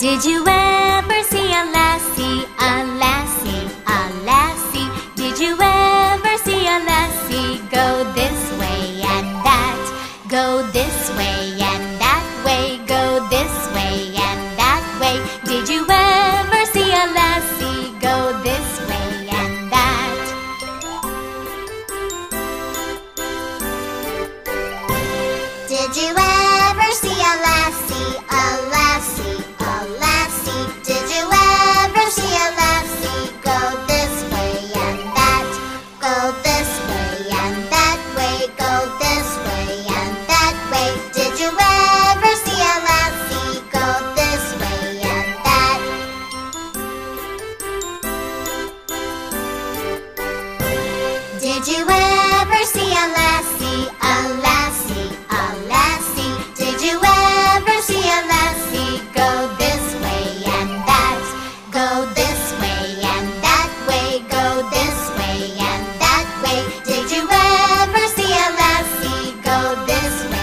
Did you ever see a lassie, a lassie, a lassie? Did you ever see a lassie go this way and that? Go this way and that way, go this way and that way. Did you ever see a lassie go this way and that? Did you ever? Did you ever see a lassie, a lassie, a lassie? Did you ever see a lassie go this way and that? Go this way and that way, go this way and that way. Did you ever see a lassie go this way?